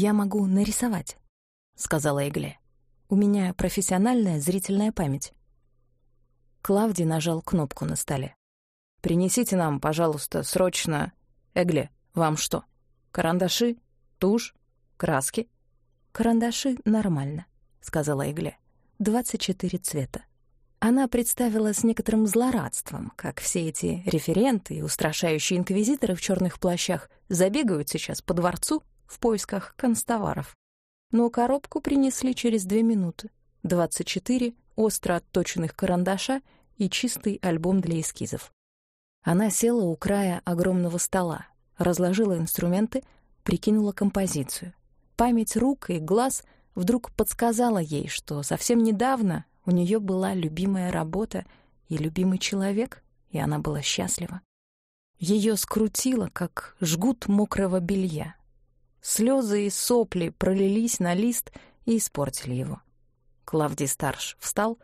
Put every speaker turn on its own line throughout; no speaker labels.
«Я могу нарисовать», — сказала Эгле. «У меня профессиональная зрительная память». Клавдий нажал кнопку на столе. «Принесите нам, пожалуйста, срочно... Эгле, вам что? Карандаши? Тушь? Краски?» «Карандаши нормально», — сказала Эгле. «Двадцать четыре цвета». Она представила с некоторым злорадством, как все эти референты и устрашающие инквизиторы в черных плащах забегают сейчас по дворцу в поисках констоваров. Но коробку принесли через две минуты. Двадцать четыре остро отточенных карандаша и чистый альбом для эскизов. Она села у края огромного стола, разложила инструменты, прикинула композицию. Память рук и глаз вдруг подсказала ей, что совсем недавно у нее была любимая работа и любимый человек, и она была счастлива. Ее скрутило, как жгут мокрого белья. Слезы и сопли пролились на лист и испортили его. Клавдий Старш встал,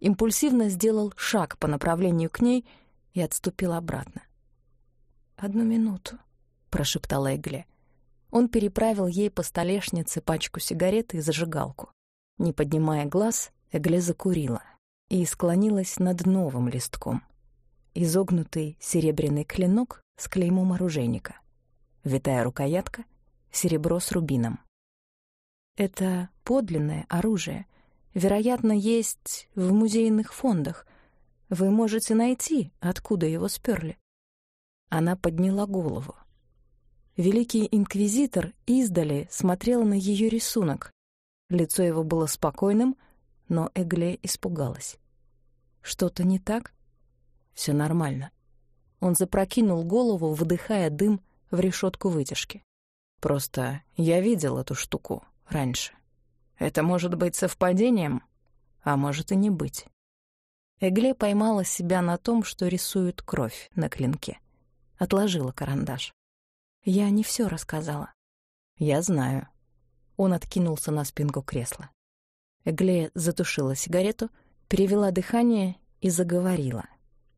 импульсивно сделал шаг по направлению к ней и отступил обратно. «Одну минуту», — прошептала Эгле. Он переправил ей по столешнице пачку сигарет и зажигалку. Не поднимая глаз, Эгле закурила и склонилась над новым листком. Изогнутый серебряный клинок с клеймом оружейника. Витая рукоятка, серебро с рубином. Это подлинное оружие. Вероятно, есть в музейных фондах. Вы можете найти, откуда его сперли. Она подняла голову. Великий инквизитор издали смотрел на ее рисунок. Лицо его было спокойным — но Эгле испугалась. «Что-то не так?» «Все нормально». Он запрокинул голову, выдыхая дым в решетку вытяжки. «Просто я видел эту штуку раньше. Это может быть совпадением, а может и не быть». Эгле поймала себя на том, что рисует кровь на клинке. Отложила карандаш. «Я не все рассказала». «Я знаю». Он откинулся на спинку кресла. Эглея затушила сигарету, перевела дыхание и заговорила.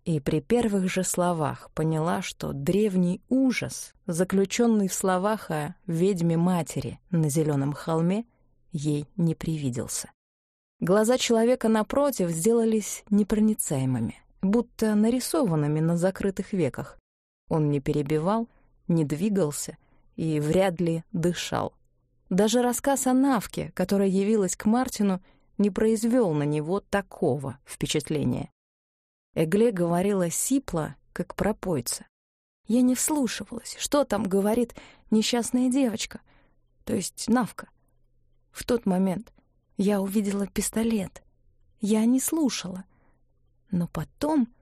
И при первых же словах поняла, что древний ужас, заключенный в словах о ведьме-матери на зеленом холме, ей не привиделся. Глаза человека напротив сделались непроницаемыми, будто нарисованными на закрытых веках. Он не перебивал, не двигался и вряд ли дышал. Даже рассказ о Навке, которая явилась к Мартину, не произвел на него такого впечатления. Эгле говорила сипло, как пропойца. Я не вслушивалась, что там говорит несчастная девочка, то есть Навка. В тот момент я увидела пистолет. Я не слушала. Но потом,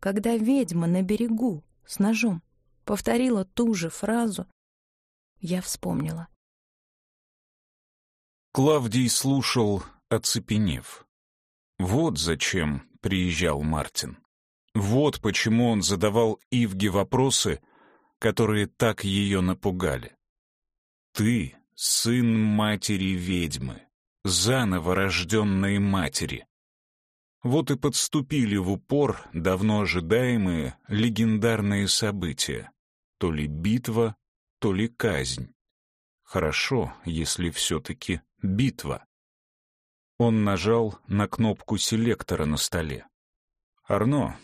когда ведьма на берегу с ножом повторила ту же фразу, я вспомнила.
Клавдий слушал, оцепенев. Вот зачем приезжал Мартин. Вот почему он задавал Ивге вопросы, которые так ее напугали. «Ты — сын матери-ведьмы, заново рожденной матери». Вот и подступили в упор давно ожидаемые легендарные события. То ли битва, то ли казнь. Хорошо, если все-таки Битва. Он нажал на кнопку селектора на столе. «Арно,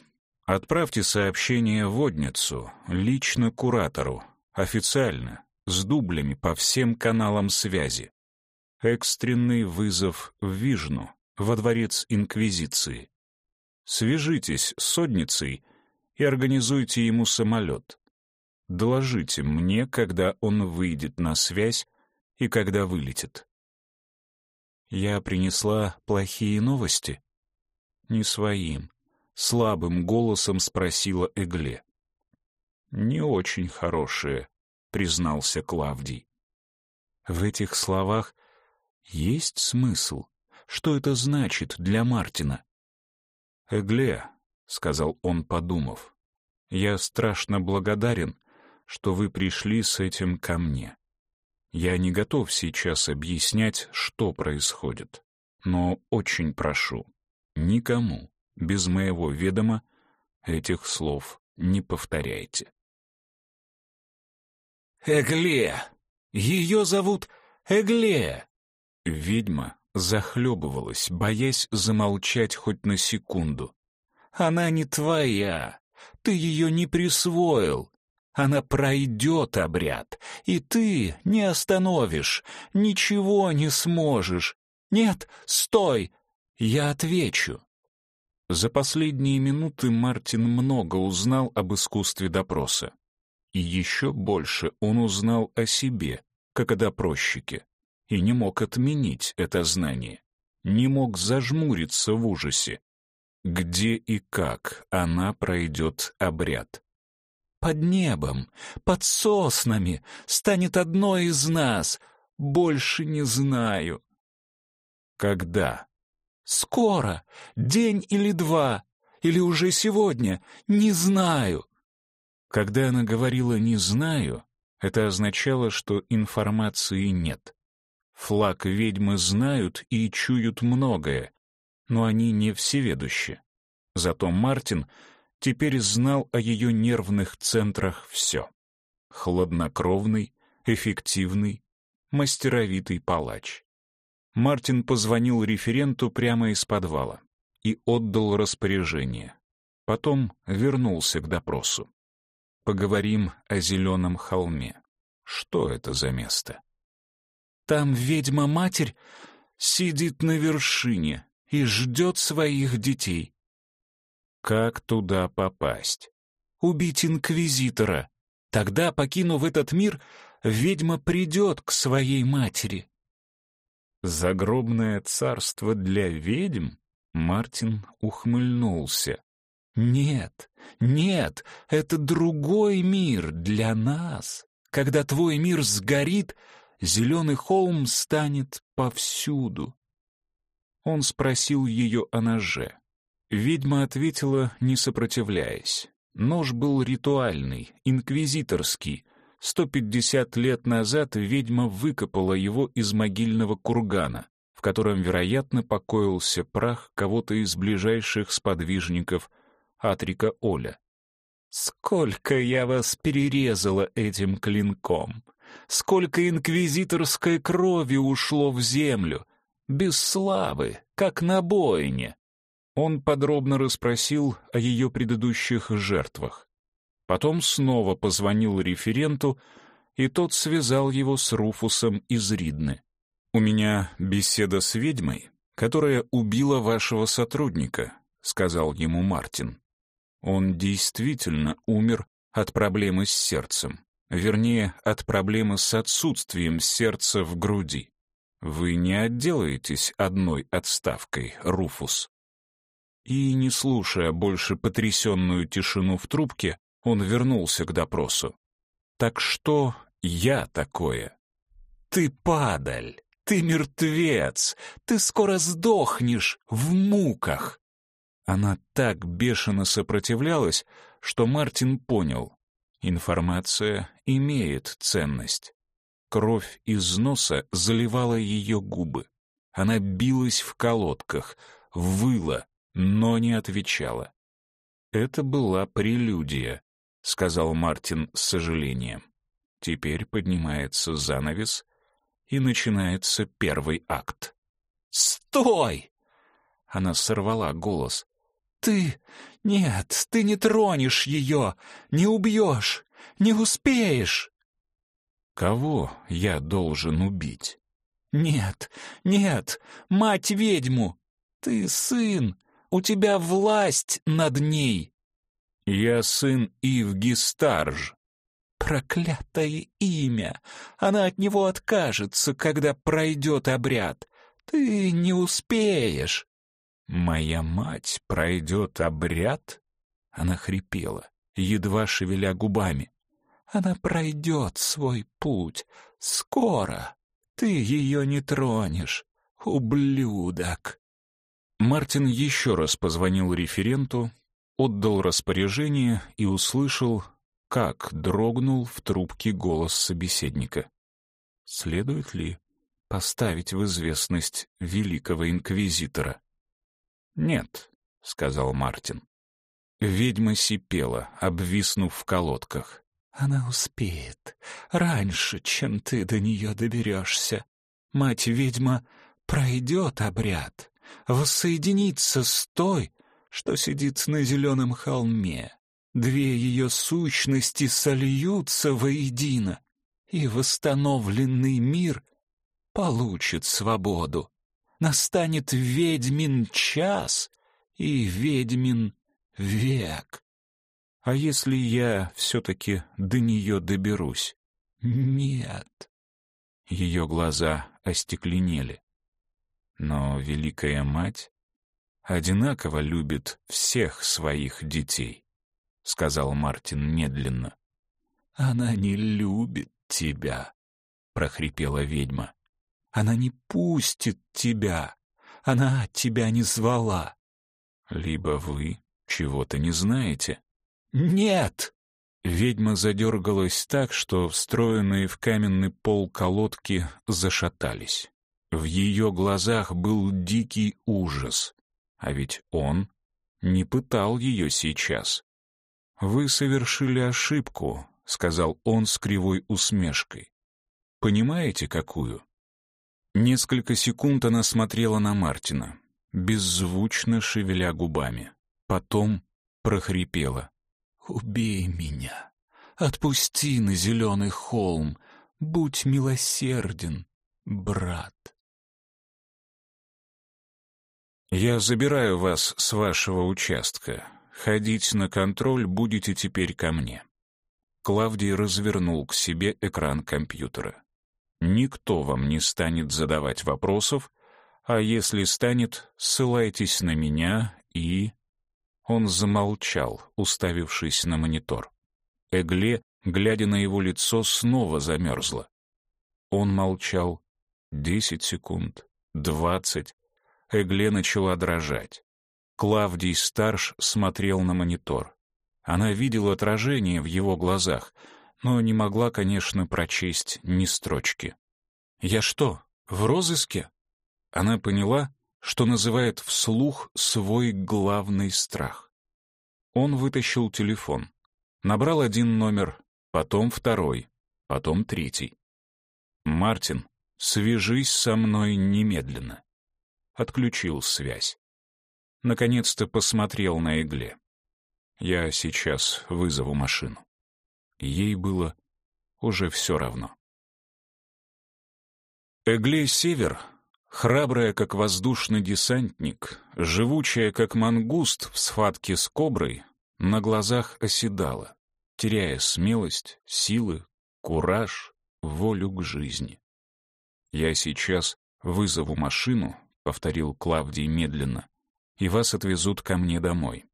отправьте сообщение водницу, лично куратору, официально, с дублями по всем каналам связи. Экстренный вызов в Вижну, во дворец Инквизиции. Свяжитесь с Содницей и организуйте ему самолет. Доложите мне, когда он выйдет на связь и когда вылетит. Я принесла плохие новости? Не своим, слабым голосом спросила Эгле. Не очень хорошие, признался Клавдий. В этих словах есть смысл. Что это значит для Мартина? Эгле, сказал он, подумав, я страшно благодарен, что вы пришли с этим ко мне. Я не готов сейчас объяснять, что происходит, но очень прошу, никому, без моего ведома, этих слов не повторяйте.
«Эгле! Ее зовут
Эгле!» Ведьма захлебывалась, боясь замолчать хоть на секунду. «Она не твоя. Ты ее не присвоил. Она пройдет обряд, и ты не остановишь, ничего не сможешь. Нет, стой, я отвечу. За последние минуты Мартин много узнал об искусстве допроса. И еще больше он узнал о себе, как о допросчике, и не мог отменить это знание, не мог зажмуриться в ужасе. Где и как она пройдет обряд? Под небом, под соснами, станет одной из нас. Больше не знаю. Когда? Скоро, день или два, или уже сегодня, не знаю. Когда она говорила «не знаю», это означало, что информации нет. Флаг ведьмы знают и чуют многое, но они не всеведущи. Зато Мартин — теперь знал о ее нервных центрах все. Хладнокровный, эффективный, мастеровитый палач. Мартин позвонил референту прямо из подвала и отдал распоряжение. Потом вернулся к допросу. Поговорим о зеленом холме. Что это за место? Там ведьма-матерь сидит на вершине и ждет своих детей. Как туда попасть? Убить инквизитора. Тогда, покинув этот мир, ведьма придет к своей матери. Загробное царство для ведьм? Мартин ухмыльнулся. Нет, нет, это другой мир для нас. Когда твой мир сгорит, зеленый холм станет повсюду. Он спросил ее о ноже. Ведьма ответила, не сопротивляясь. Нож был ритуальный, инквизиторский. Сто пятьдесят лет назад ведьма выкопала его из могильного кургана, в котором, вероятно, покоился прах кого-то из ближайших сподвижников Атрика Оля. «Сколько я вас перерезала этим клинком! Сколько инквизиторской крови ушло в землю! Без славы, как на бойне!» Он подробно расспросил о ее предыдущих жертвах. Потом снова позвонил референту, и тот связал его с Руфусом из Ридны. «У меня беседа с ведьмой, которая убила вашего сотрудника», — сказал ему Мартин. Он действительно умер от проблемы с сердцем, вернее, от проблемы с отсутствием сердца в груди. Вы не отделаетесь одной отставкой, Руфус. И, не слушая больше потрясенную тишину в трубке, он вернулся к допросу. «Так что я такое?» «Ты падаль! Ты мертвец! Ты скоро сдохнешь в муках!» Она так бешено сопротивлялась, что Мартин понял. Информация имеет ценность. Кровь из носа заливала ее губы. Она билась в колодках, выла, но не отвечала. «Это была прелюдия», — сказал Мартин с сожалением. «Теперь поднимается занавес, и начинается первый акт». «Стой!» Она сорвала голос. «Ты... Нет, ты не тронешь ее, не убьешь, не успеешь!» «Кого я должен убить?» «Нет, нет, мать-ведьму! Ты сын, у тебя власть над ней. Я сын Ивги Старж. Проклятое имя! Она от него откажется, когда пройдет обряд. Ты не успеешь. Моя мать пройдет обряд? Она хрипела, едва шевеля губами. Она пройдет свой путь. Скоро. Ты ее не тронешь, ублюдок. Мартин еще раз позвонил референту, отдал распоряжение и услышал, как дрогнул в трубке голос собеседника. Следует ли поставить в известность великого инквизитора? «Нет», — сказал Мартин. Ведьма сипела, обвиснув в колодках. «Она успеет, раньше, чем ты до нее доберешься. мать-ведьма пройдет обряд, воссоединится с той, что сидит на зеленом холме. Две ее сущности сольются воедино, и восстановленный мир получит свободу. Настанет ведьмин час и ведьмин век. А если я все-таки до нее доберусь? Нет. Ее глаза остекленели. Но Великая Мать одинаково любит всех своих детей, — сказал Мартин медленно. Она не любит тебя, — прохрипела ведьма. Она не пустит тебя. Она тебя не звала. Либо вы чего-то не знаете. Нет! Ведьма задергалась так, что встроенные в каменный пол колодки зашатались. В ее глазах был дикий ужас. А ведь он не пытал ее сейчас. «Вы совершили ошибку», — сказал он с кривой усмешкой. «Понимаете, какую?» Несколько секунд она смотрела на Мартина, беззвучно шевеля губами. Потом прохрипела. «Убей меня! Отпусти на зеленый холм! Будь милосерден, брат!» «Я забираю вас с вашего участка. Ходить на контроль будете теперь ко мне». Клавдий развернул к себе экран компьютера. Никто вам не станет задавать вопросов, а если станет, ссылайтесь на меня и...» Он замолчал, уставившись на монитор. Эгле, глядя на его лицо, снова замерзла. Он молчал десять секунд, двадцать. Эгле начала дрожать. Клавдий Старш смотрел на монитор. Она видела отражение в его глазах — но не могла, конечно, прочесть ни строчки. «Я что, в розыске?» Она поняла, что называет вслух свой главный страх. Он вытащил телефон, набрал один номер, потом второй, потом третий. «Мартин, свяжись со мной немедленно». Отключил связь. Наконец-то посмотрел на игле. «Я сейчас вызову машину». Ей было уже все равно. Эглей Север, храбрая, как воздушный десантник, живучая, как мангуст в схватке с коброй, на глазах оседала, теряя смелость, силы, кураж, волю к жизни. «Я сейчас вызову машину», — повторил Клавдий медленно, «и вас отвезут ко мне домой».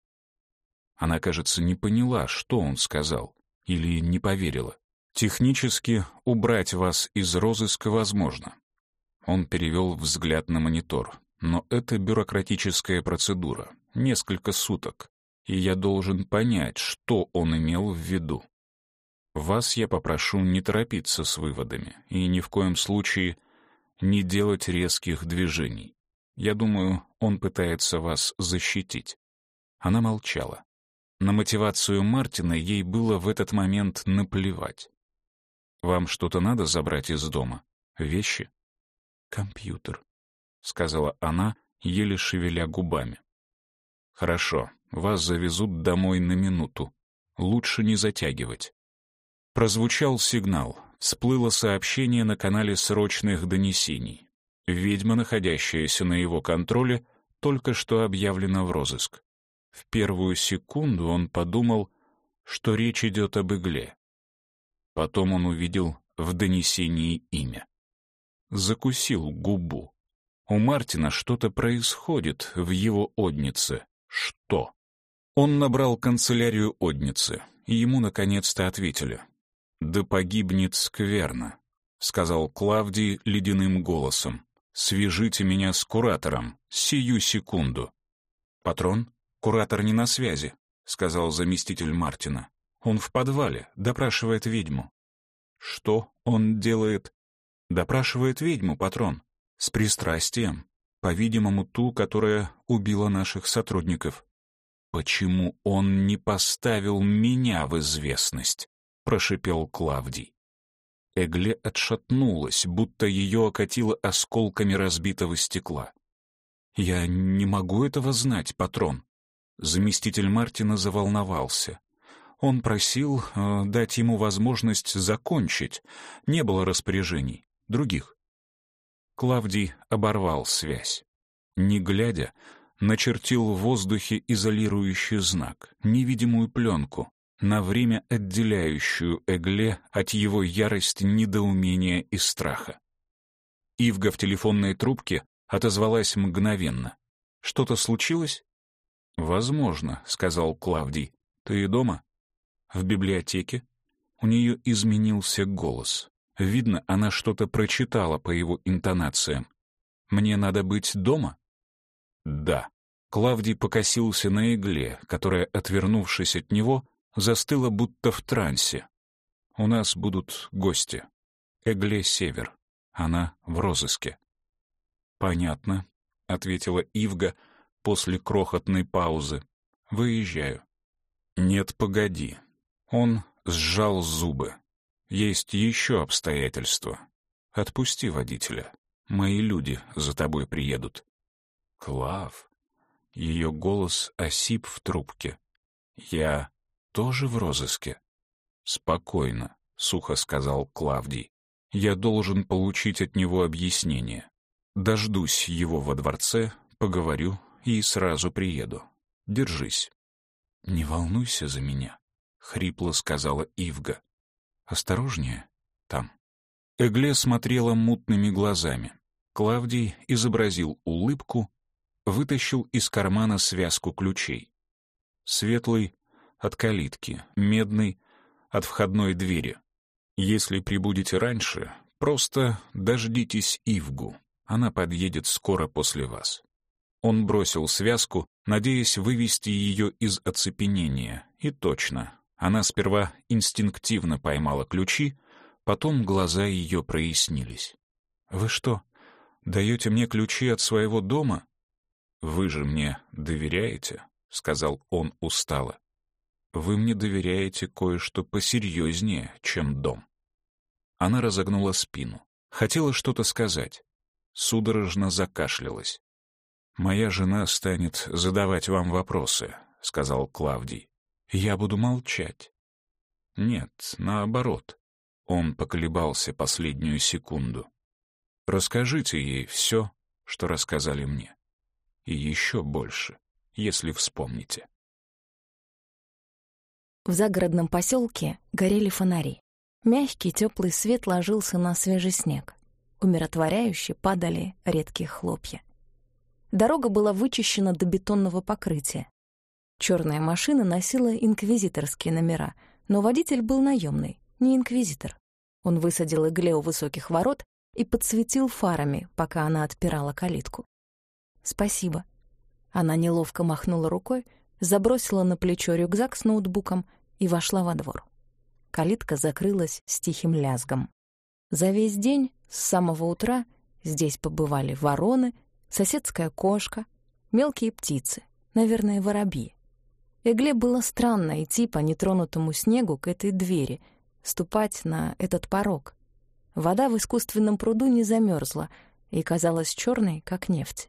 Она, кажется, не поняла, что он сказал или не поверила. Технически убрать вас из розыска возможно. Он перевел взгляд на монитор. Но это бюрократическая процедура, несколько суток, и я должен понять, что он имел в виду. Вас я попрошу не торопиться с выводами и ни в коем случае не делать резких движений. Я думаю, он пытается вас защитить. Она молчала. На мотивацию Мартина ей было в этот момент наплевать. «Вам что-то надо забрать из дома? Вещи?» «Компьютер», — сказала она, еле шевеля губами. «Хорошо, вас завезут домой на минуту. Лучше не затягивать». Прозвучал сигнал. Всплыло сообщение на канале срочных донесений. Ведьма, находящаяся на его контроле, только что объявлена в розыск. В первую секунду он подумал, что речь идет об игле. Потом он увидел в донесении имя. Закусил губу. У Мартина что-то происходит в его однице. Что? Он набрал канцелярию одницы, и ему наконец-то ответили. «Да погибнет скверно», — сказал Клавдий ледяным голосом. «Свяжите меня с куратором, сию секунду». «Патрон?» «Куратор не на связи», — сказал заместитель Мартина. «Он в подвале, допрашивает ведьму». «Что он делает?» «Допрашивает ведьму, патрон. С пристрастием. По-видимому, ту, которая убила наших сотрудников». «Почему он не поставил меня в известность?» — прошипел Клавдий. Эгле отшатнулась, будто ее окатило осколками разбитого стекла. «Я не могу этого знать, патрон». Заместитель Мартина заволновался. Он просил э, дать ему возможность закончить. Не было распоряжений. Других. Клавдий оборвал связь. Не глядя, начертил в воздухе изолирующий знак, невидимую пленку, на время отделяющую Эгле от его ярости, недоумения и страха. Ивга в телефонной трубке отозвалась мгновенно. «Что-то случилось?» «Возможно», — сказал Клавдий. «Ты дома?» «В библиотеке?» У нее изменился голос. Видно, она что-то прочитала по его интонациям. «Мне надо быть дома?» «Да». Клавдий покосился на игле, которая, отвернувшись от него, застыла будто в трансе. «У нас будут гости. Эгле Север. Она в розыске». «Понятно», — ответила Ивга после крохотной паузы. «Выезжаю». «Нет, погоди». Он сжал зубы. «Есть еще обстоятельства. Отпусти водителя. Мои люди за тобой приедут». «Клав». Ее голос осип в трубке. «Я тоже в розыске?» «Спокойно», — сухо сказал Клавдий. «Я должен получить от него объяснение. Дождусь его во дворце, поговорю и сразу приеду. Держись». «Не волнуйся за меня», — хрипло сказала Ивга. «Осторожнее там». Эгле смотрела мутными глазами. Клавдий изобразил улыбку, вытащил из кармана связку ключей. Светлый — от калитки, медный — от входной двери. Если прибудете раньше, просто дождитесь Ивгу. Она подъедет скоро после вас. Он бросил связку, надеясь вывести ее из оцепенения. И точно. Она сперва инстинктивно поймала ключи, потом глаза ее прояснились. «Вы что, даете мне ключи от своего дома?» «Вы же мне доверяете?» — сказал он устало. «Вы мне доверяете кое-что посерьезнее, чем дом». Она разогнула спину. Хотела что-то сказать. Судорожно закашлялась. «Моя жена станет задавать вам вопросы», — сказал Клавдий. «Я буду молчать». «Нет, наоборот». Он поколебался последнюю секунду. «Расскажите ей все, что рассказали мне» и еще больше, если вспомните.
В загородном поселке горели фонари. Мягкий теплый свет ложился на свежий снег. Умиротворяюще падали редкие хлопья. Дорога была вычищена до бетонного покрытия. Черная машина носила инквизиторские номера, но водитель был наемный, не инквизитор. Он высадил игле у высоких ворот и подсветил фарами, пока она отпирала калитку. «Спасибо». Она неловко махнула рукой, забросила на плечо рюкзак с ноутбуком и вошла во двор. Калитка закрылась с тихим лязгом. За весь день, с самого утра, здесь побывали вороны, соседская кошка, мелкие птицы, наверное, воробьи. Эгле было странно идти по нетронутому снегу к этой двери, ступать на этот порог. Вода в искусственном пруду не замерзла и казалась черной, как нефть.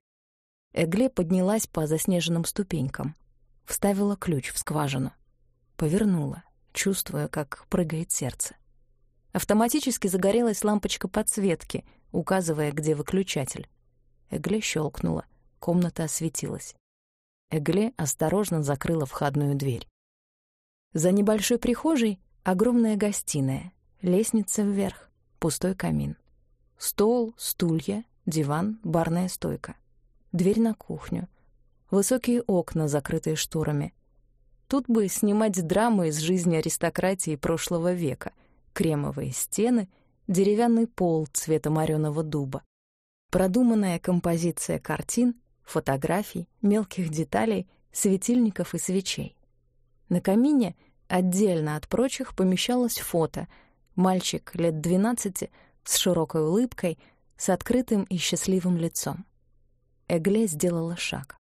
Эгле поднялась по заснеженным ступенькам, вставила ключ в скважину, повернула, чувствуя, как прыгает сердце. Автоматически загорелась лампочка подсветки, указывая, где выключатель. Эгле щелкнула, комната осветилась. Эгле осторожно закрыла входную дверь. За небольшой прихожей огромная гостиная, лестница вверх, пустой камин. Стол, стулья, диван, барная стойка — дверь на кухню, высокие окна, закрытые шторами. Тут бы снимать драму из жизни аристократии прошлого века, кремовые стены, деревянный пол цвета мореного дуба, продуманная композиция картин, фотографий, мелких деталей, светильников и свечей. На камине отдельно от прочих помещалось фото. Мальчик лет двенадцати с широкой улыбкой, с открытым и счастливым лицом. Эгле сделала шаг.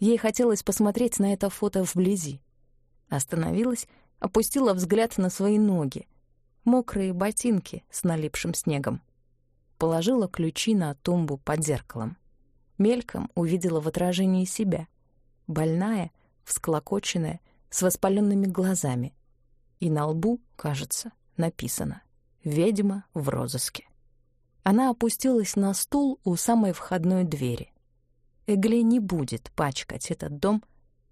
Ей хотелось посмотреть на это фото вблизи. Остановилась, опустила взгляд на свои ноги. мокрые ботинки с налипшим снегом. Положила ключи на тумбу под зеркалом. Мельком увидела в отражении себя. Больная, всклокоченная, с воспаленными глазами. И на лбу, кажется, написано «Ведьма в розыске». Она опустилась на стул у самой входной двери. Эгле не будет пачкать этот дом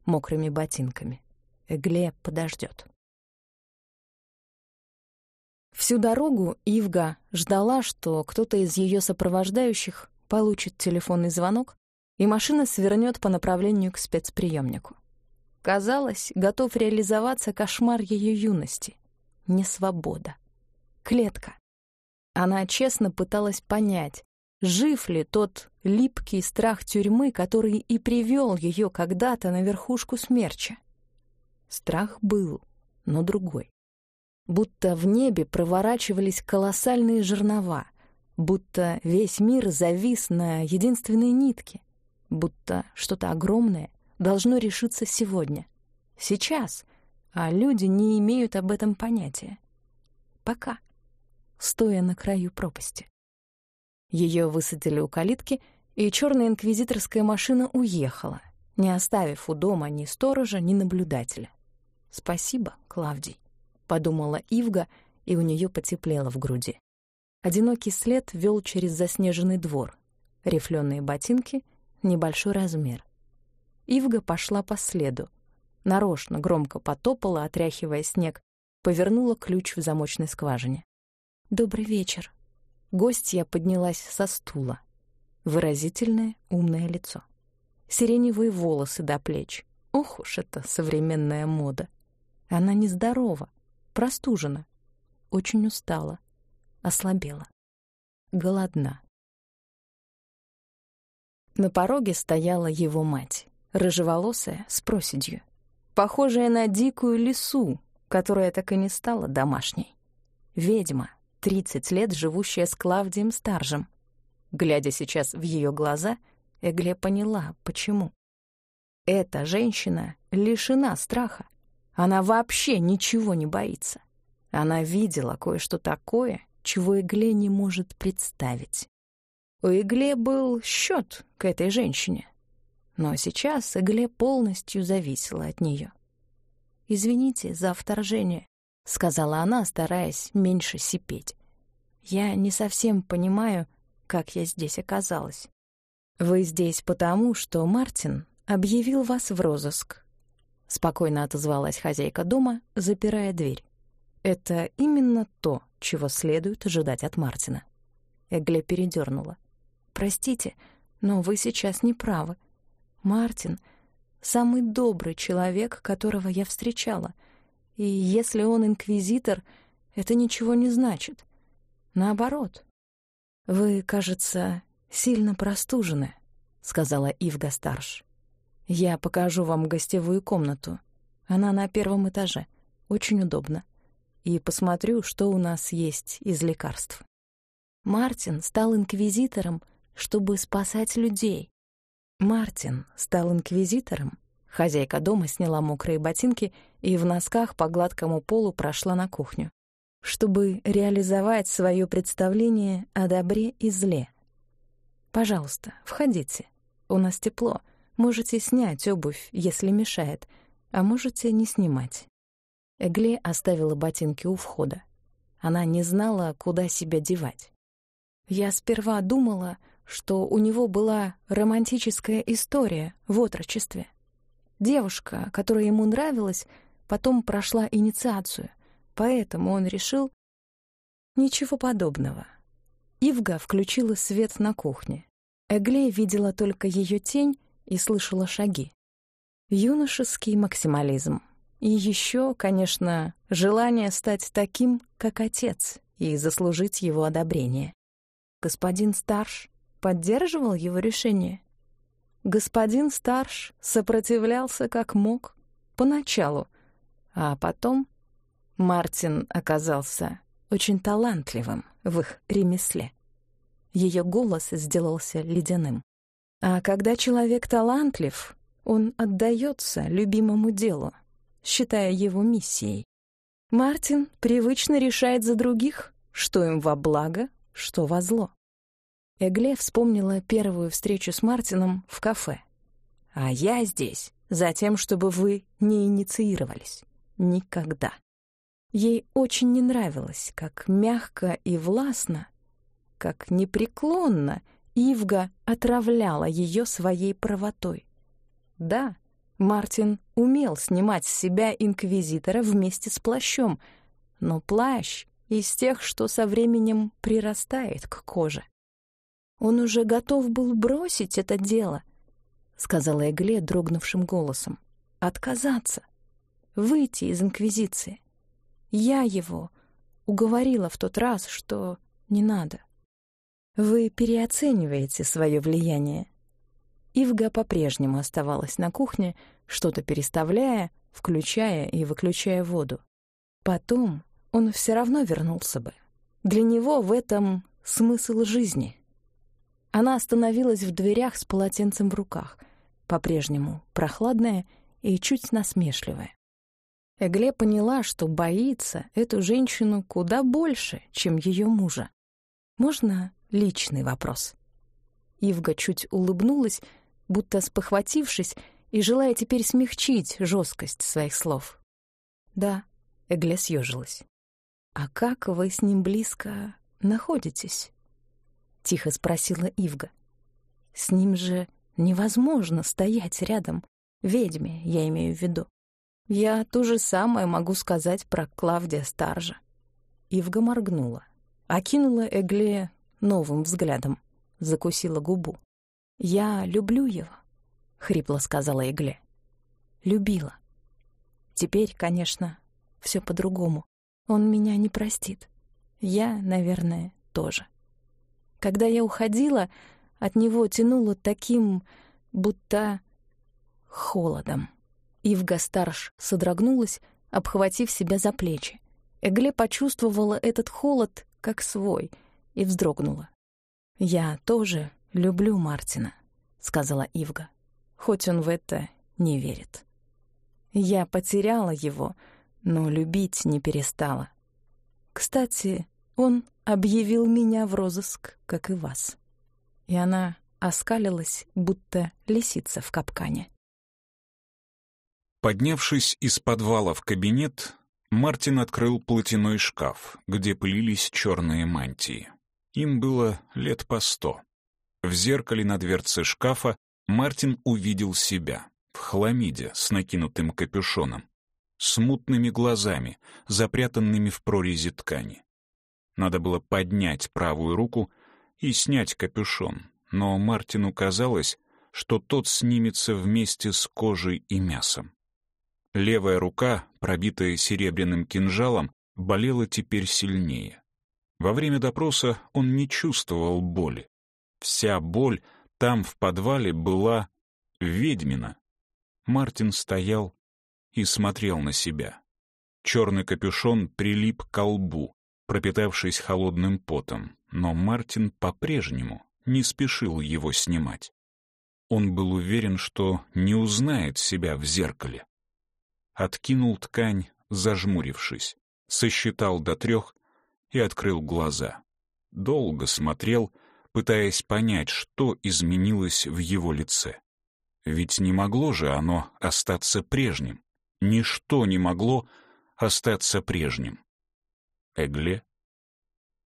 мокрыми ботинками. Эгле подождет. Всю дорогу Ивга ждала, что кто-то из ее сопровождающих получит телефонный звонок, и машина свернет по направлению к спецприемнику. Казалось, готов реализоваться кошмар ее юности. Несвобода. Клетка. Она честно пыталась понять, жив ли тот липкий страх тюрьмы, который и привел ее когда-то на верхушку смерча. Страх был, но другой. Будто в небе проворачивались колоссальные жернова, будто весь мир завис на единственной нитке, будто что-то огромное должно решиться сегодня, сейчас, а люди не имеют об этом понятия. Пока, стоя на краю пропасти. Ее высадили у калитки, и черная инквизиторская машина уехала, не оставив у дома ни сторожа, ни наблюдателя. «Спасибо, Клавдий», — подумала Ивга, и у нее потеплело в груди. Одинокий след вел через заснеженный двор. Рифленые ботинки, небольшой размер. Ивга пошла по следу. Нарочно громко потопала, отряхивая снег, повернула ключ в замочной скважине. «Добрый вечер», Гостья поднялась со стула. Выразительное, умное лицо. Сиреневые волосы до плеч. Ох уж это современная мода. Она нездорова, простужена, очень устала, ослабела, голодна. На пороге стояла его мать, рыжеволосая, с проседью, похожая на дикую лису, которая так и не стала домашней. Ведьма, Тридцать лет живущая с Клавдием Старжем. Глядя сейчас в ее глаза, Эгле поняла, почему. Эта женщина лишена страха. Она вообще ничего не боится. Она видела кое-что такое, чего Эгле не может представить. У Эгле был счет к этой женщине. Но сейчас Эгле полностью зависела от нее. «Извините за вторжение», — сказала она, стараясь меньше сипеть. «Я не совсем понимаю, как я здесь оказалась. Вы здесь потому, что Мартин объявил вас в розыск», — спокойно отозвалась хозяйка дома, запирая дверь. «Это именно то, чего следует ожидать от Мартина». Эгле передернула. «Простите, но вы сейчас не правы. Мартин — самый добрый человек, которого я встречала — и если он инквизитор, это ничего не значит. Наоборот. «Вы, кажется, сильно простужены», — сказала Ивга Старш. «Я покажу вам гостевую комнату. Она на первом этаже. Очень удобно. И посмотрю, что у нас есть из лекарств». Мартин стал инквизитором, чтобы спасать людей. Мартин стал инквизитором, Хозяйка дома сняла мокрые ботинки и в носках по гладкому полу прошла на кухню, чтобы реализовать свое представление о добре и зле. «Пожалуйста, входите. У нас тепло. Можете снять обувь, если мешает, а можете не снимать». Эгле оставила ботинки у входа. Она не знала, куда себя девать. Я сперва думала, что у него была романтическая история в отрочестве — Девушка, которая ему нравилась, потом прошла инициацию, поэтому он решил... Ничего подобного. Ивга включила свет на кухне. Эгле видела только ее тень и слышала шаги. Юношеский максимализм. И еще, конечно, желание стать таким, как отец, и заслужить его одобрение. Господин Старш поддерживал его решение. Господин Старш сопротивлялся как мог поначалу, а потом Мартин оказался очень талантливым в их ремесле. Ее голос сделался ледяным. А когда человек талантлив, он отдается любимому делу, считая его миссией. Мартин привычно решает за других, что им во благо, что во зло. Эгле вспомнила первую встречу с Мартином в кафе. «А я здесь за тем, чтобы вы не инициировались. Никогда». Ей очень не нравилось, как мягко и властно, как непреклонно Ивга отравляла ее своей правотой. Да, Мартин умел снимать с себя инквизитора вместе с плащом, но плащ из тех, что со временем прирастает к коже. Он уже готов был бросить это дело, сказала Эгле дрогнувшим голосом. Отказаться, выйти из инквизиции. Я его уговорила в тот раз, что не надо. Вы переоцениваете свое влияние. Ивга по-прежнему оставалась на кухне, что-то переставляя, включая и выключая воду. Потом он все равно вернулся бы. Для него в этом смысл жизни. Она остановилась в дверях с полотенцем в руках, по-прежнему прохладная и чуть насмешливая. Эгле поняла, что боится эту женщину куда больше, чем ее мужа. Можно личный вопрос. Ивга чуть улыбнулась, будто спохватившись и желая теперь смягчить жесткость своих слов. «Да», — Эгле съежилась. «А как вы с ним близко находитесь?» — тихо спросила Ивга. «С ним же невозможно стоять рядом. Ведьме, я имею в виду. Я то же самое могу сказать про Клавдия Старжа». Ивга моргнула, окинула Эгле новым взглядом, закусила губу. «Я люблю его», — хрипло сказала Игле. «Любила. Теперь, конечно, все по-другому. Он меня не простит. Я, наверное, тоже. Когда я уходила, от него тянуло таким, будто холодом». Ивга Старш содрогнулась, обхватив себя за плечи. Эгле почувствовала этот холод как свой — и вздрогнула. «Я тоже люблю Мартина», — сказала Ивга, хоть он в это не верит. «Я потеряла его, но любить не перестала. Кстати, он объявил меня в розыск, как и вас». И она оскалилась, будто лисица в капкане.
Поднявшись из подвала в кабинет, Мартин открыл платяной шкаф, где пылились черные мантии. Им было лет по сто. В зеркале на дверце шкафа Мартин увидел себя в хламиде с накинутым капюшоном, с мутными глазами, запрятанными в прорези ткани. Надо было поднять правую руку и снять капюшон, но Мартину казалось, что тот снимется вместе с кожей и мясом. Левая рука, пробитая серебряным кинжалом, болела теперь сильнее. Во время допроса он не чувствовал боли. Вся боль там, в подвале, была ведьмина. Мартин стоял и смотрел на себя. Черный капюшон прилип к лбу, пропитавшись холодным потом, но Мартин по-прежнему не спешил его снимать. Он был уверен, что не узнает себя в зеркале. Откинул ткань, зажмурившись, сосчитал до трех и открыл глаза. Долго смотрел, пытаясь понять, что изменилось в его лице. Ведь не могло же оно остаться прежним. Ничто не могло остаться прежним. Эгле?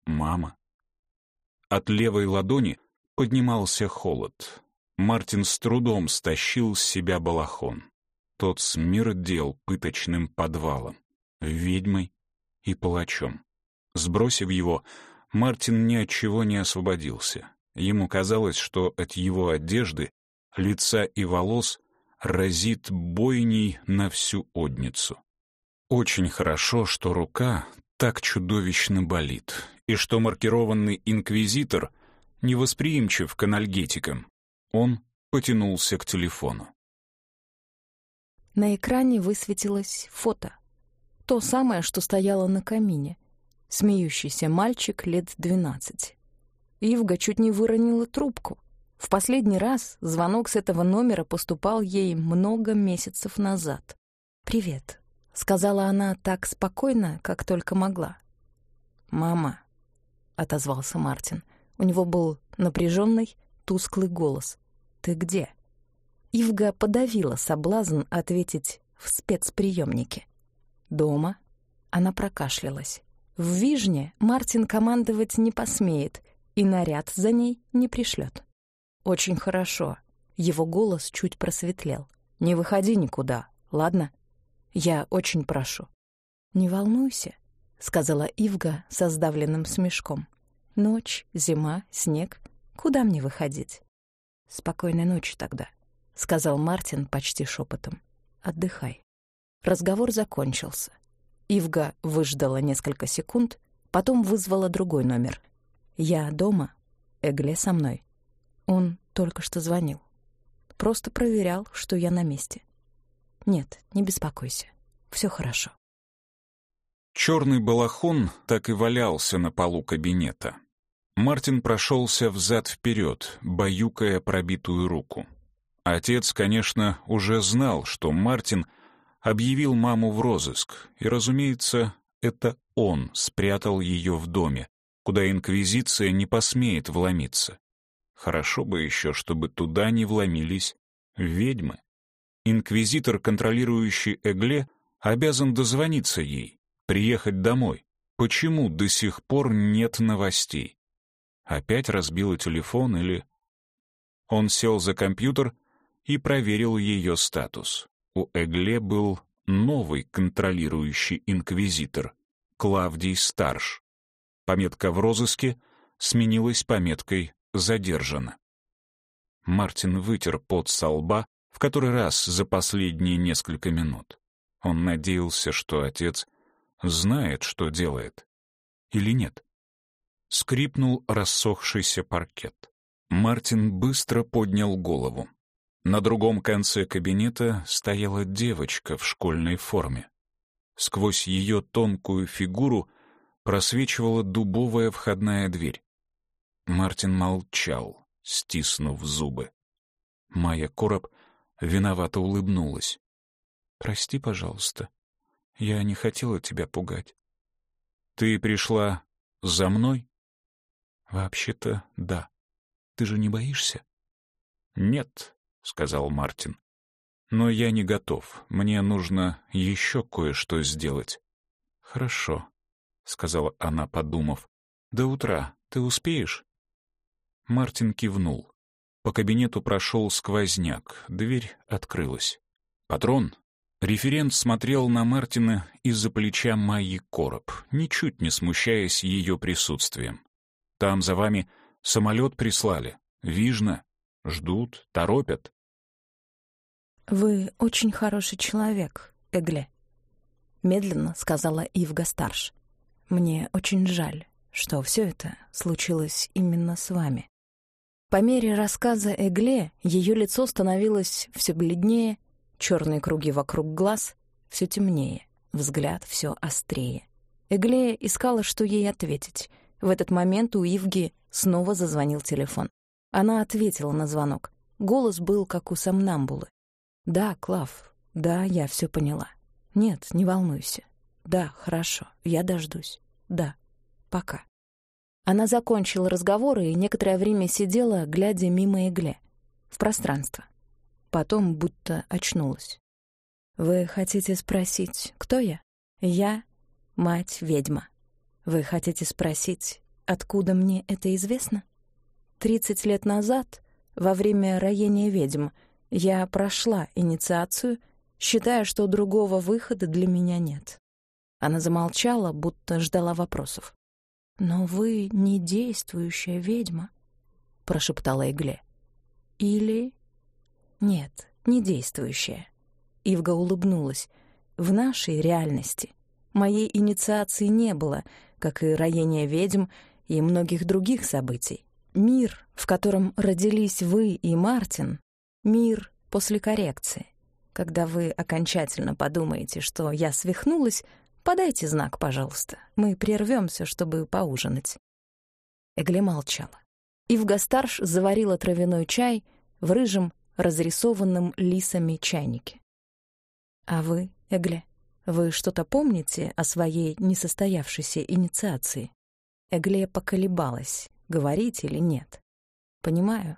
Мама? От левой ладони поднимался холод. Мартин с трудом стащил с себя балахон. Тот смердел пыточным подвалом, ведьмой и палачом. Сбросив его, Мартин ни от чего не освободился. Ему казалось, что от его одежды, лица и волос разит бойней на всю одницу. Очень хорошо, что рука так чудовищно болит, и что маркированный инквизитор невосприимчив к анальгетикам. Он потянулся к телефону.
На экране высветилось фото. То самое, что стояло на камине — смеющийся мальчик лет двенадцати. Ивга чуть не выронила трубку. В последний раз звонок с этого номера поступал ей много месяцев назад. «Привет», — сказала она так спокойно, как только могла. «Мама», — отозвался Мартин. У него был напряженный, тусклый голос. «Ты где?» Ивга подавила соблазн ответить в спецприемнике. «Дома?» Она прокашлялась. В Вижне Мартин командовать не посмеет и наряд за ней не пришлет. «Очень хорошо». Его голос чуть просветлел. «Не выходи никуда, ладно? Я очень прошу». «Не волнуйся», — сказала Ивга со сдавленным смешком. «Ночь, зима, снег. Куда мне выходить?» «Спокойной ночи тогда», — сказал Мартин почти шепотом. «Отдыхай». Разговор закончился. Ивга выждала несколько секунд, потом вызвала другой номер. «Я дома, Эгле со мной». Он только что звонил. Просто проверял, что я на месте. «Нет, не беспокойся. Все хорошо».
Черный балахон так и валялся на полу кабинета. Мартин прошелся взад-вперед, баюкая пробитую руку. Отец, конечно, уже знал, что Мартин объявил маму в розыск, и, разумеется, это он спрятал ее в доме, куда Инквизиция не посмеет вломиться. Хорошо бы еще, чтобы туда не вломились ведьмы. Инквизитор, контролирующий Эгле, обязан дозвониться ей, приехать домой. Почему до сих пор нет новостей? Опять разбила телефон или... Он сел за компьютер и проверил ее статус. У Эгле был новый контролирующий инквизитор, Клавдий Старш. Пометка в розыске сменилась пометкой «Задержано». Мартин вытер пот со лба в который раз за последние несколько минут. Он надеялся, что отец знает, что делает. Или нет? Скрипнул рассохшийся паркет. Мартин быстро поднял голову. На другом конце кабинета стояла девочка в школьной форме. Сквозь ее тонкую фигуру просвечивала дубовая входная дверь. Мартин молчал, стиснув зубы. Майя Короб виновато улыбнулась. «Прости, пожалуйста. Я не хотела тебя пугать». «Ты пришла за мной?» «Вообще-то, да. Ты же не боишься?» «Нет», — сказал Мартин. «Но я не готов. Мне нужно еще кое-что сделать». «Хорошо», — сказала она, подумав. «До утра ты успеешь?» Мартин кивнул. По кабинету прошел сквозняк, дверь открылась. «Патрон?» Референт смотрел на Мартина из-за плеча Майи Короб, ничуть не смущаясь ее присутствием. «Там за вами самолет прислали. Вижно. Ждут, торопят».
«Вы очень хороший человек, Эгле», — медленно сказала Ивга Старш. «Мне очень жаль, что все это случилось именно с вами. По мере рассказа Эгле ее лицо становилось все бледнее, черные круги вокруг глаз все темнее, взгляд все острее. Эглея искала, что ей ответить. В этот момент у Ивги снова зазвонил телефон. Она ответила на звонок. Голос был, как у сомнамбулы. «Да, Клав, да, я все поняла. Нет, не волнуйся. Да, хорошо, я дождусь. Да, пока». Она закончила разговор и некоторое время сидела, глядя мимо игле, в пространство. Потом будто очнулась. «Вы хотите спросить, кто я?» «Я — мать-ведьма. Вы хотите спросить, откуда мне это известно?» Тридцать лет назад, во время роения ведьм, я прошла инициацию, считая, что другого выхода для меня нет. Она замолчала, будто ждала вопросов. «Но вы не действующая ведьма», — прошептала Игле. «Или...» «Нет, не действующая». Ивга улыбнулась. «В нашей реальности моей инициации не было, как и роения ведьм и многих других событий. Мир, в котором родились вы и Мартин, мир после коррекции. Когда вы окончательно подумаете, что я свихнулась, Подайте знак, пожалуйста. Мы прервемся, чтобы поужинать». Эгле молчала. Ивга-старш заварила травяной чай в рыжем, разрисованном лисами чайнике. «А вы, Эгле, Вы что-то помните о своей несостоявшейся инициации? Эгле поколебалась, говорить или нет. «Понимаю».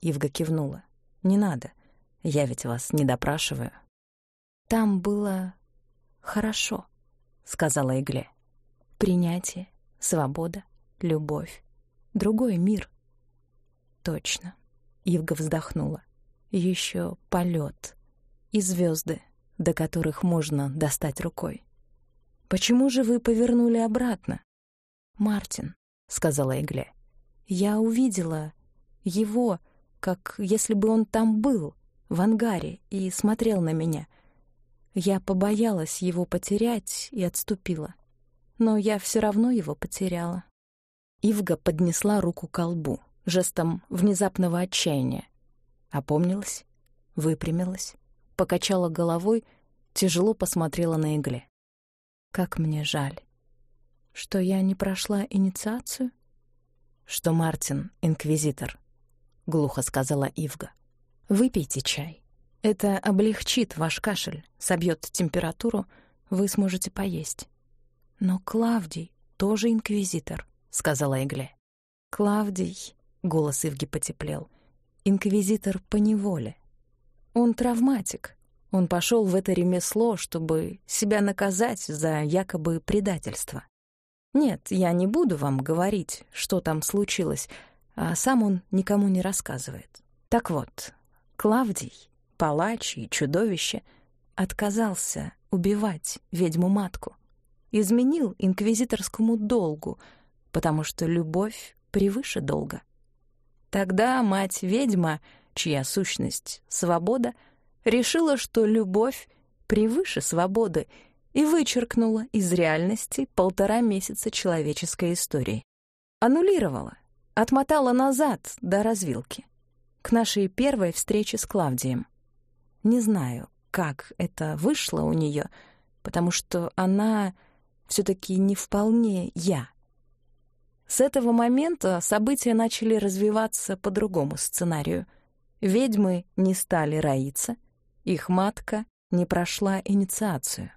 Ивга кивнула. «Не надо. Я ведь вас не допрашиваю». «Там было хорошо», — сказала Игле. «Принятие, свобода, любовь, другой мир». «Точно», — Ивга вздохнула. Еще полет и звезды, до которых можно достать рукой. Почему же вы повернули обратно? Мартин, сказала Эгле. Я увидела его, как если бы он там был, в ангаре, и смотрел на меня. Я побоялась его потерять и отступила. Но я все равно его потеряла. Ивга поднесла руку к колбу, жестом внезапного отчаяния. Опомнилась, выпрямилась покачала головой, тяжело посмотрела на игле. Как мне жаль. Что я не прошла инициацию? Что Мартин — инквизитор, — глухо сказала Ивга. Выпейте чай. Это облегчит ваш кашель, собьет температуру, вы сможете поесть. Но Клавдий тоже инквизитор, — сказала Игле. Клавдий, — голос Ивги потеплел, — инквизитор по неволе. Он травматик. Он пошел в это ремесло, чтобы себя наказать за якобы предательство. Нет, я не буду вам говорить, что там случилось, а сам он никому не рассказывает. Так вот, Клавдий, палач и чудовище, отказался убивать ведьму-матку. Изменил инквизиторскому долгу, потому что любовь превыше долга. Тогда мать-ведьма — чья сущность — свобода, решила, что любовь превыше свободы и вычеркнула из реальности полтора месяца человеческой истории. Аннулировала, отмотала назад до развилки, к нашей первой встрече с Клавдием. Не знаю, как это вышло у нее, потому что она все таки не вполне я. С этого момента события начали развиваться по другому сценарию — Ведьмы не стали роиться, их матка не прошла инициацию.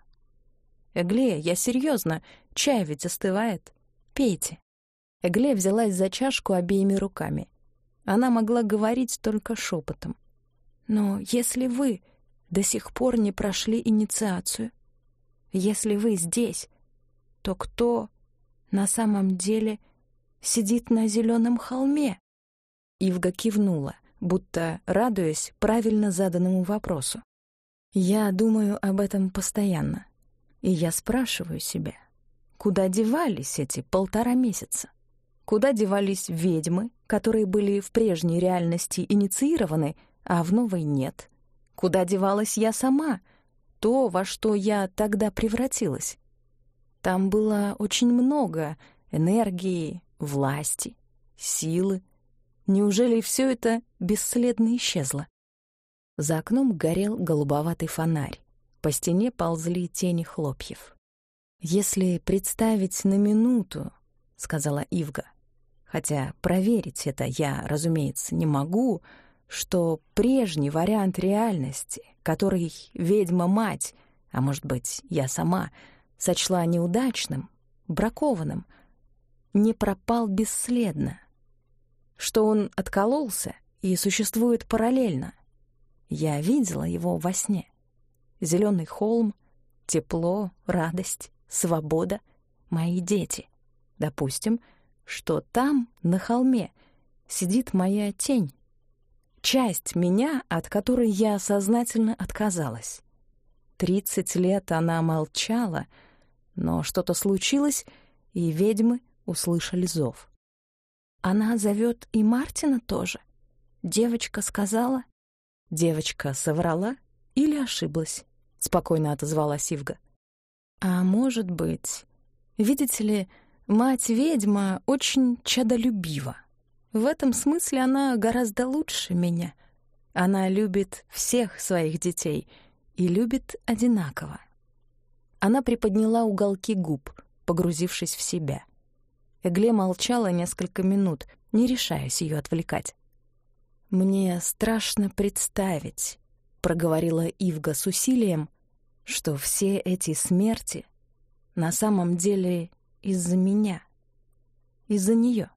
«Эгле, я серьезно, чай ведь остывает. Пейте». Эгле взялась за чашку обеими руками. Она могла говорить только шепотом. «Но если вы до сих пор не прошли инициацию, если вы здесь, то кто на самом деле сидит на зеленом холме?» Ивга кивнула будто радуясь правильно заданному вопросу. Я думаю об этом постоянно. И я спрашиваю себя, куда девались эти полтора месяца? Куда девались ведьмы, которые были в прежней реальности инициированы, а в новой нет? Куда девалась я сама, то, во что я тогда превратилась? Там было очень много энергии, власти, силы, Неужели все это бесследно исчезло? За окном горел голубоватый фонарь. По стене ползли тени хлопьев. «Если представить на минуту», — сказала Ивга, хотя проверить это я, разумеется, не могу, что прежний вариант реальности, который ведьма-мать, а может быть, я сама, сочла неудачным, бракованным, не пропал бесследно, что он откололся и существует параллельно. Я видела его во сне. Зеленый холм, тепло, радость, свобода, мои дети. Допустим, что там, на холме, сидит моя тень. Часть меня, от которой я сознательно отказалась. Тридцать лет она молчала, но что-то случилось, и ведьмы услышали зов. Она зовет и Мартина тоже. Девочка сказала. Девочка соврала или ошиблась? Спокойно отозвалась Ивга. А может быть, видите ли, мать-ведьма очень чадолюбива. В этом смысле она гораздо лучше меня. Она любит всех своих детей и любит одинаково. Она приподняла уголки губ, погрузившись в себя. Эгле молчала несколько минут, не решаясь ее отвлекать. «Мне страшно представить», — проговорила Ивга с усилием, что все эти смерти на самом деле из-за меня, из-за нее.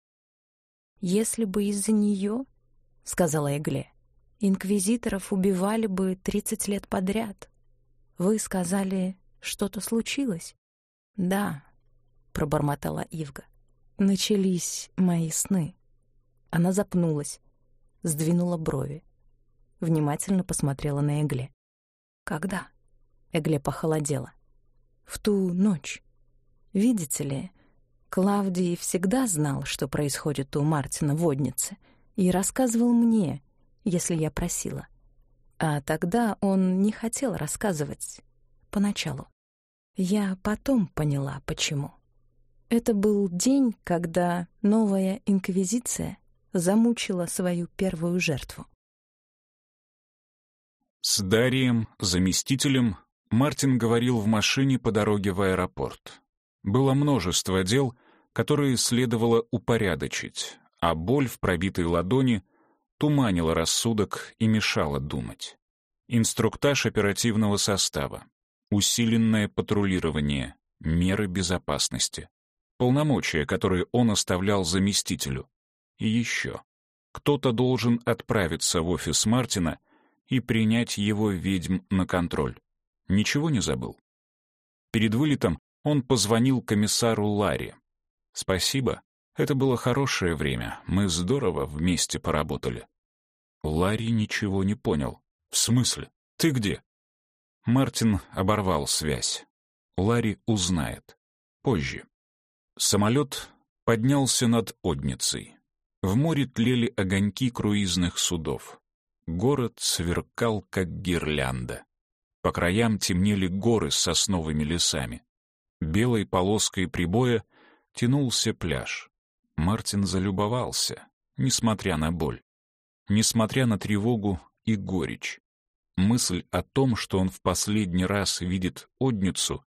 Если бы из-за нее, — сказала Эгле, — инквизиторов убивали бы тридцать лет подряд. Вы сказали, что-то случилось? Да, — пробормотала Ивга. Начались мои сны. Она запнулась, сдвинула брови, внимательно посмотрела на Эгле. «Когда?» Эгле похолодела. «В ту ночь. Видите ли, Клавдий всегда знал, что происходит у Мартина в воднице, и рассказывал мне, если я просила. А тогда он не хотел рассказывать. Поначалу. Я потом поняла, почему. Это был день, когда новая инквизиция замучила свою первую жертву.
С Дарием, заместителем, Мартин говорил в машине по дороге в аэропорт. Было множество дел, которые следовало упорядочить, а боль в пробитой ладони туманила рассудок и мешала думать. Инструктаж оперативного состава, усиленное патрулирование, меры безопасности, полномочия, которые он оставлял заместителю. И еще. Кто-то должен отправиться в офис Мартина и принять его ведьм на контроль. Ничего не забыл. Перед вылетом он позвонил комиссару Ларри. «Спасибо. Это было хорошее время. Мы здорово вместе поработали». Ларри ничего не понял. «В смысле? Ты где?» Мартин оборвал связь. Ларри узнает. Позже. Самолет поднялся над Одницей. В море тлели огоньки круизных судов. Город сверкал, как гирлянда. По краям темнели горы с сосновыми лесами. Белой полоской прибоя тянулся пляж. Мартин залюбовался, несмотря на боль, несмотря на тревогу и горечь. Мысль о том, что он в последний раз видит Одницу,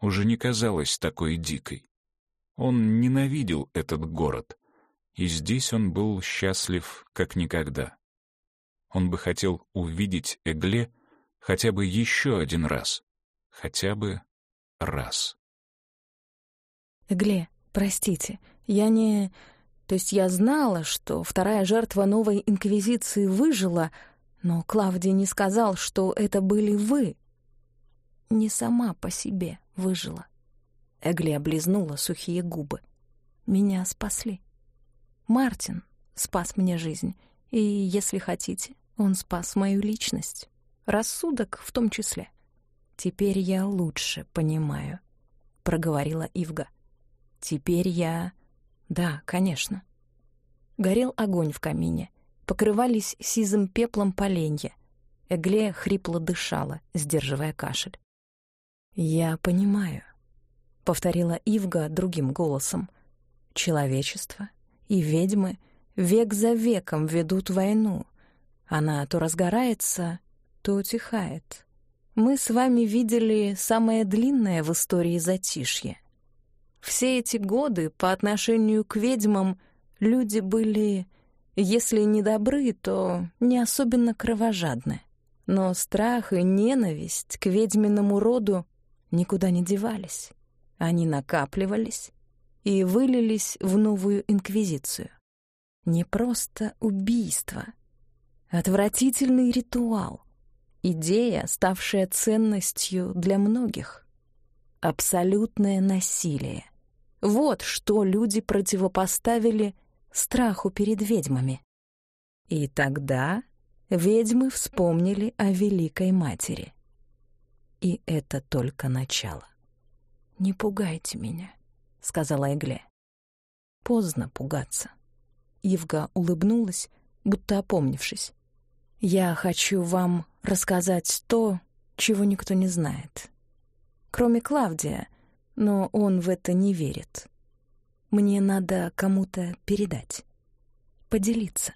уже не казалась такой дикой. Он ненавидел этот город, и здесь он был счастлив как никогда. Он бы хотел увидеть Эгле хотя бы еще один раз, хотя бы раз.
«Эгле, простите, я не... То есть я знала, что вторая жертва новой инквизиции выжила, но Клавдий не сказал, что это были вы. Не сама по себе выжила. Эгли облизнула сухие губы. Меня спасли. Мартин спас мне жизнь, и, если хотите, он спас мою личность. Рассудок в том числе. Теперь я лучше понимаю, — проговорила Ивга. Теперь я... Да, конечно. Горел огонь в камине. Покрывались сизым пеплом поленья. Эглея хрипло дышала, сдерживая кашель. «Я понимаю», — повторила Ивга другим голосом. «Человечество и ведьмы век за веком ведут войну. Она то разгорается, то утихает. Мы с вами видели самое длинное в истории затишье. Все эти годы по отношению к ведьмам люди были, если не добры, то не особенно кровожадны. Но страх и ненависть к ведьминому роду никуда не девались. Они накапливались и вылились в новую инквизицию. Не просто убийство, отвратительный ритуал, идея, ставшая ценностью для многих. Абсолютное насилие. Вот что люди противопоставили страху перед ведьмами. И тогда ведьмы вспомнили о Великой Матери. И это только начало. «Не пугайте меня», — сказала Эгле. «Поздно пугаться». Ивга улыбнулась, будто опомнившись. «Я хочу вам рассказать то, чего никто не знает. Кроме Клавдия, но он в это не верит. Мне надо кому-то передать, поделиться».